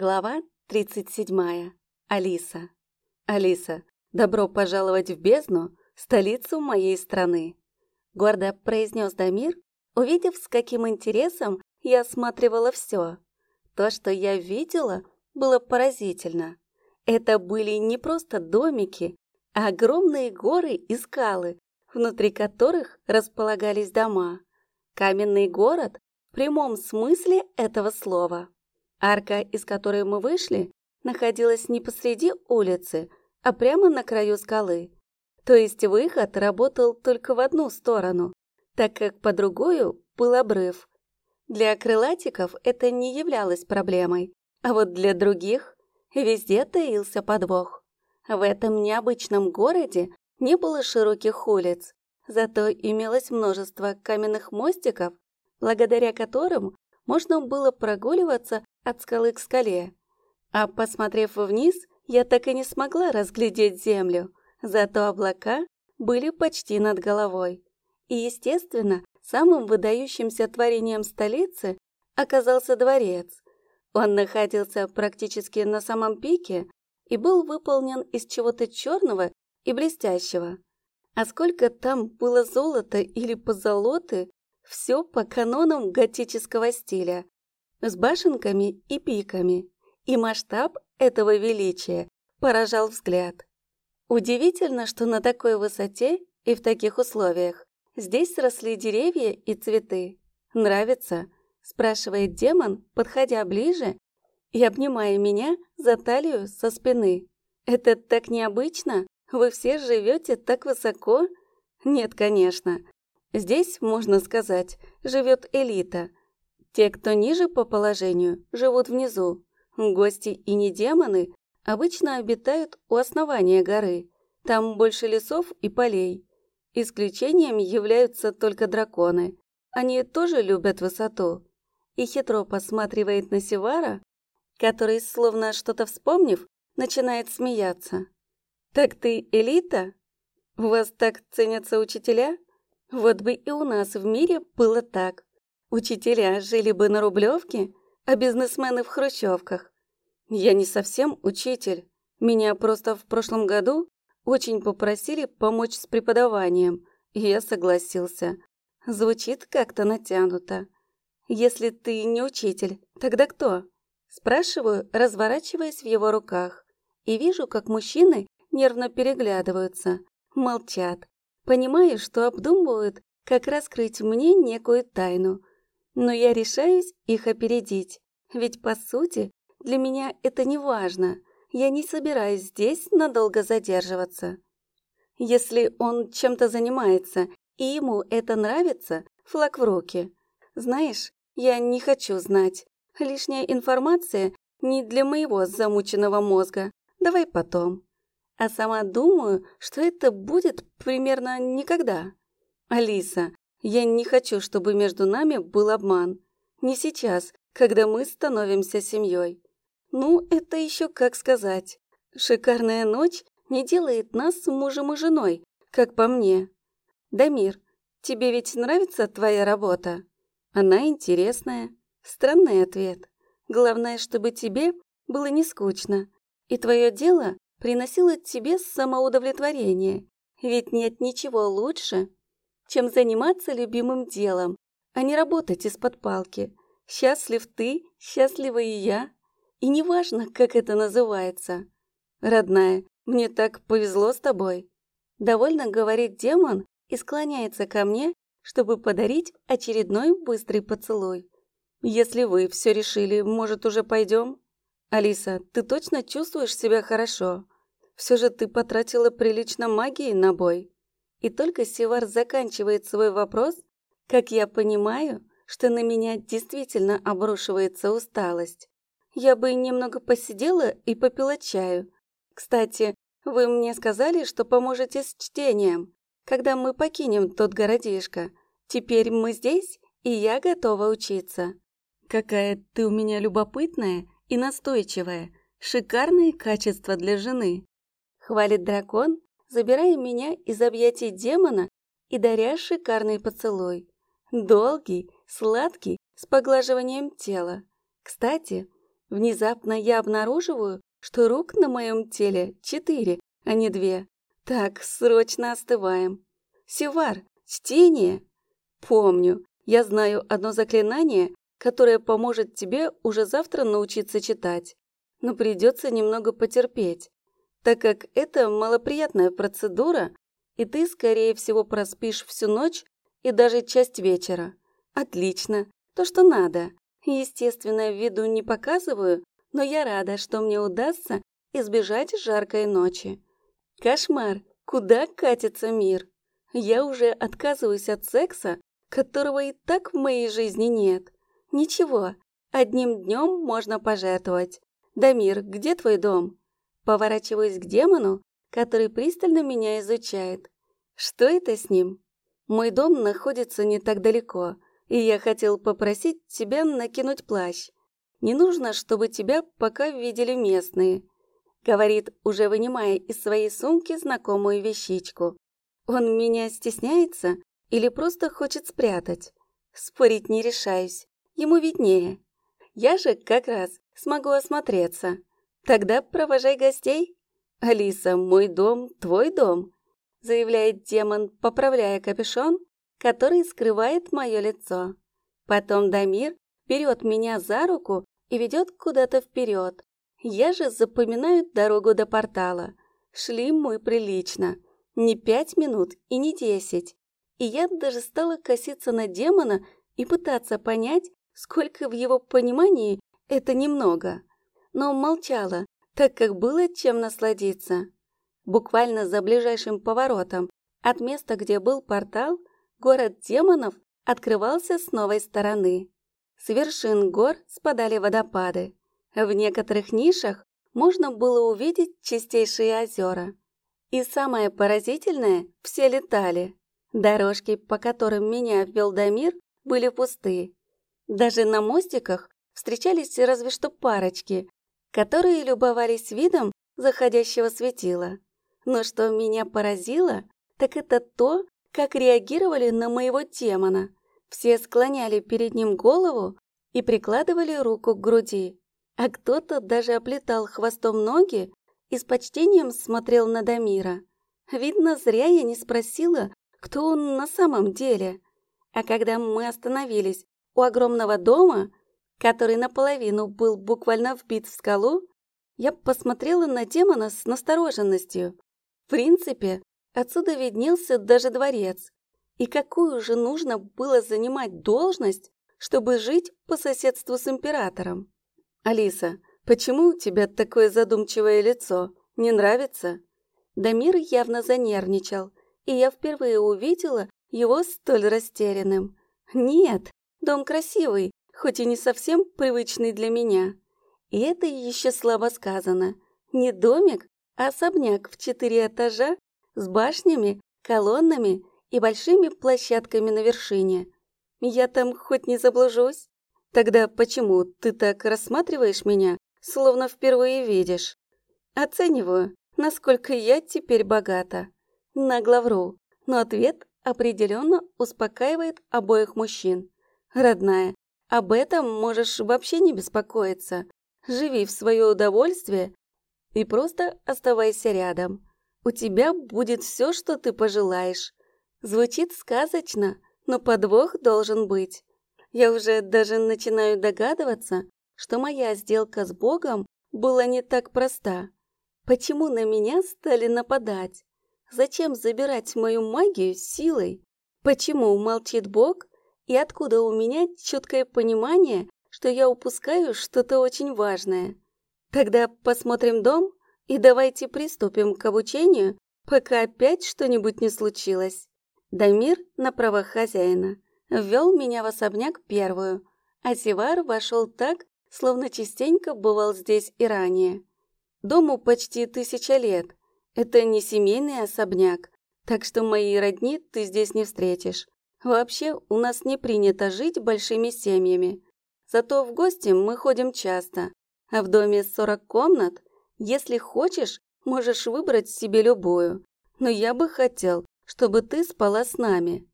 Глава 37. Алиса. Алиса, добро пожаловать в бездну, столицу моей страны. Гордо произнес Дамир, увидев, с каким интересом я осматривала все. То, что я видела, было поразительно. Это были не просто домики, а огромные горы и скалы, внутри которых располагались дома. Каменный город в прямом смысле этого слова. Арка, из которой мы вышли, находилась не посреди улицы, а прямо на краю скалы. То есть выход работал только в одну сторону, так как по другую был обрыв. Для крылатиков это не являлось проблемой, а вот для других везде таился подвох. В этом необычном городе не было широких улиц, зато имелось множество каменных мостиков, благодаря которым можно было прогуливаться от скалы к скале. А посмотрев вниз, я так и не смогла разглядеть землю, зато облака были почти над головой. И, естественно, самым выдающимся творением столицы оказался дворец. Он находился практически на самом пике и был выполнен из чего-то черного и блестящего. А сколько там было золота или позолоты, все по канонам готического стиля с башенками и пиками, и масштаб этого величия поражал взгляд. Удивительно, что на такой высоте и в таких условиях здесь росли деревья и цветы. «Нравится?» – спрашивает демон, подходя ближе и обнимая меня за талию со спины. «Это так необычно? Вы все живете так высоко?» «Нет, конечно. Здесь, можно сказать, живет элита – те, кто ниже по положению, живут внизу. Гости и не демоны обычно обитают у основания горы. Там больше лесов и полей. Исключением являются только драконы. Они тоже любят высоту. И хитро посматривает на Севара, который, словно что-то вспомнив, начинает смеяться. «Так ты элита? У вас так ценятся учителя? Вот бы и у нас в мире было так. Учителя жили бы на Рублевке, а бизнесмены в хрущевках. Я не совсем учитель. Меня просто в прошлом году очень попросили помочь с преподаванием, и я согласился. Звучит как-то натянуто. Если ты не учитель, тогда кто? Спрашиваю, разворачиваясь в его руках, и вижу, как мужчины нервно переглядываются, молчат, понимая, что обдумывают, как раскрыть мне некую тайну, но я решаюсь их опередить, ведь, по сути, для меня это не важно. Я не собираюсь здесь надолго задерживаться. Если он чем-то занимается, и ему это нравится, флаг в руки. Знаешь, я не хочу знать. Лишняя информация не для моего замученного мозга. Давай потом. А сама думаю, что это будет примерно никогда. Алиса, я не хочу, чтобы между нами был обман. Не сейчас, когда мы становимся семьей. Ну, это еще как сказать. Шикарная ночь не делает нас мужем и женой, как по мне. Дамир, тебе ведь нравится твоя работа? Она интересная. Странный ответ. Главное, чтобы тебе было не скучно, и твое дело приносило тебе самоудовлетворение. Ведь нет ничего лучше, чем заниматься любимым делом, а не работать из-под палки. Счастлив ты, счастлива и я. И неважно, как это называется. Родная, мне так повезло с тобой. Довольно говорит демон и склоняется ко мне, чтобы подарить очередной быстрый поцелуй. Если вы все решили, может, уже пойдем? Алиса, ты точно чувствуешь себя хорошо? Все же ты потратила прилично магии на бой. И только Севар заканчивает свой вопрос, как я понимаю, что на меня действительно обрушивается усталость. Я бы немного посидела и попила чаю. Кстати, вы мне сказали, что поможете с чтением, когда мы покинем тот городишко. Теперь мы здесь, и я готова учиться. Какая ты у меня любопытная и настойчивая. Шикарные качества для жены. Хвалит дракон, забирая меня из объятий демона и даря шикарный поцелуй. Долгий, сладкий, с поглаживанием тела. Кстати, Внезапно я обнаруживаю, что рук на моем теле четыре, а не две. Так, срочно остываем. Севар, чтение. Помню, я знаю одно заклинание, которое поможет тебе уже завтра научиться читать. Но придется немного потерпеть, так как это малоприятная процедура, и ты, скорее всего, проспишь всю ночь и даже часть вечера. Отлично, то, что надо. Естественно, виду не показываю, но я рада, что мне удастся избежать жаркой ночи. Кошмар, куда катится мир? Я уже отказываюсь от секса, которого и так в моей жизни нет. Ничего, одним днем можно пожертвовать. Дамир, где твой дом? Поворачиваюсь к демону, который пристально меня изучает. Что это с ним? Мой дом находится не так далеко, и я хотел попросить тебя накинуть плащ. Не нужно, чтобы тебя пока видели местные. Говорит, уже вынимая из своей сумки знакомую вещичку. Он меня стесняется или просто хочет спрятать? Спорить не решаюсь, ему виднее. Я же как раз смогу осмотреться. Тогда провожай гостей. Алиса, мой дом, твой дом заявляет демон, поправляя капюшон, который скрывает мое лицо. Потом Дамир берет меня за руку и ведет куда-то вперед. Я же запоминаю дорогу до портала. Шли мы прилично. Не пять минут и не десять. И я даже стала коситься на демона и пытаться понять, сколько в его понимании это немного. Но молчала, так как было чем насладиться. Буквально за ближайшим поворотом от места, где был портал, город демонов открывался с новой стороны. С вершин гор спадали водопады. В некоторых нишах можно было увидеть чистейшие озера. И самое поразительное, все летали. Дорожки, по которым меня ввел Дамир, были пусты. Даже на мостиках встречались разве что парочки, которые любовались видом заходящего светила. Но что меня поразило, так это то, как реагировали на моего демона. Все склоняли перед ним голову и прикладывали руку к груди, а кто-то даже оплетал хвостом ноги и с почтением смотрел на Дамира. Видно, зря я не спросила, кто он на самом деле. А когда мы остановились у огромного дома, который наполовину был буквально вбит в скалу, я посмотрела на демона с настороженностью. В принципе, отсюда виднелся даже дворец. И какую же нужно было занимать должность, чтобы жить по соседству с императором? Алиса, почему у тебя такое задумчивое лицо? Не нравится? Дамир явно занервничал, и я впервые увидела его столь растерянным. Нет, дом красивый, хоть и не совсем привычный для меня. И это еще слабо сказано. Не домик, особняк в четыре этажа с башнями, колоннами и большими площадками на вершине. Я там хоть не заблужусь? Тогда почему ты так рассматриваешь меня, словно впервые видишь? Оцениваю, насколько я теперь богата. Нагло вру, но ответ определенно успокаивает обоих мужчин. Родная, об этом можешь вообще не беспокоиться. Живи в свое удовольствие и просто оставайся рядом. У тебя будет все, что ты пожелаешь. Звучит сказочно, но подвох должен быть. Я уже даже начинаю догадываться, что моя сделка с Богом была не так проста. Почему на меня стали нападать? Зачем забирать мою магию силой? Почему молчит Бог? И откуда у меня четкое понимание, что я упускаю что-то очень важное? Тогда посмотрим дом и давайте приступим к обучению, пока опять что-нибудь не случилось. Дамир на правах хозяина ввел меня в особняк первую, а Сивар вошел так, словно частенько бывал здесь и ранее. Дому почти тысяча лет. Это не семейный особняк, так что мои родни ты здесь не встретишь. Вообще, у нас не принято жить большими семьями. Зато в гости мы ходим часто, а в доме 40 комнат. Если хочешь, можешь выбрать себе любую. Но я бы хотел, чтобы ты спала с нами».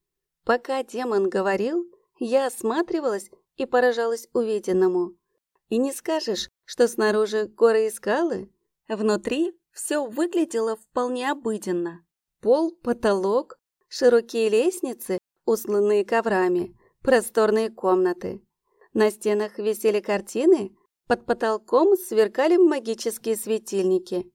Пока демон говорил, я осматривалась и поражалась увиденному. И не скажешь, что снаружи горы и скалы, внутри все выглядело вполне обыденно. Пол, потолок, широкие лестницы, усланные коврами, просторные комнаты. На стенах висели картины, под потолком сверкали магические светильники.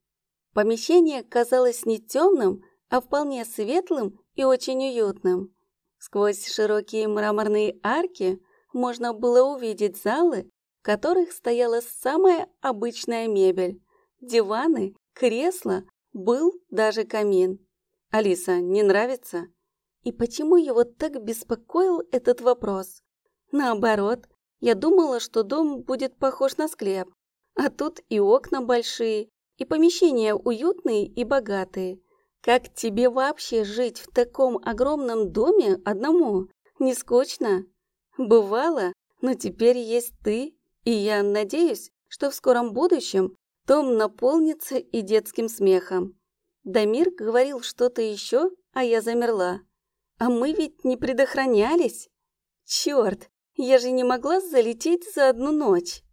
Помещение казалось не темным, а вполне светлым и очень уютным. Сквозь широкие мраморные арки можно было увидеть залы, в которых стояла самая обычная мебель. Диваны, кресла, был даже камин. Алиса, не нравится? И почему его так беспокоил этот вопрос? Наоборот, я думала, что дом будет похож на склеп. А тут и окна большие, и помещения уютные и богатые. Как тебе вообще жить в таком огромном доме одному? Не скучно? Бывало, но теперь есть ты, и я надеюсь, что в скором будущем дом наполнится и детским смехом. Дамир говорил что-то еще, а я замерла. А мы ведь не предохранялись. Черт, я же не могла залететь за одну ночь.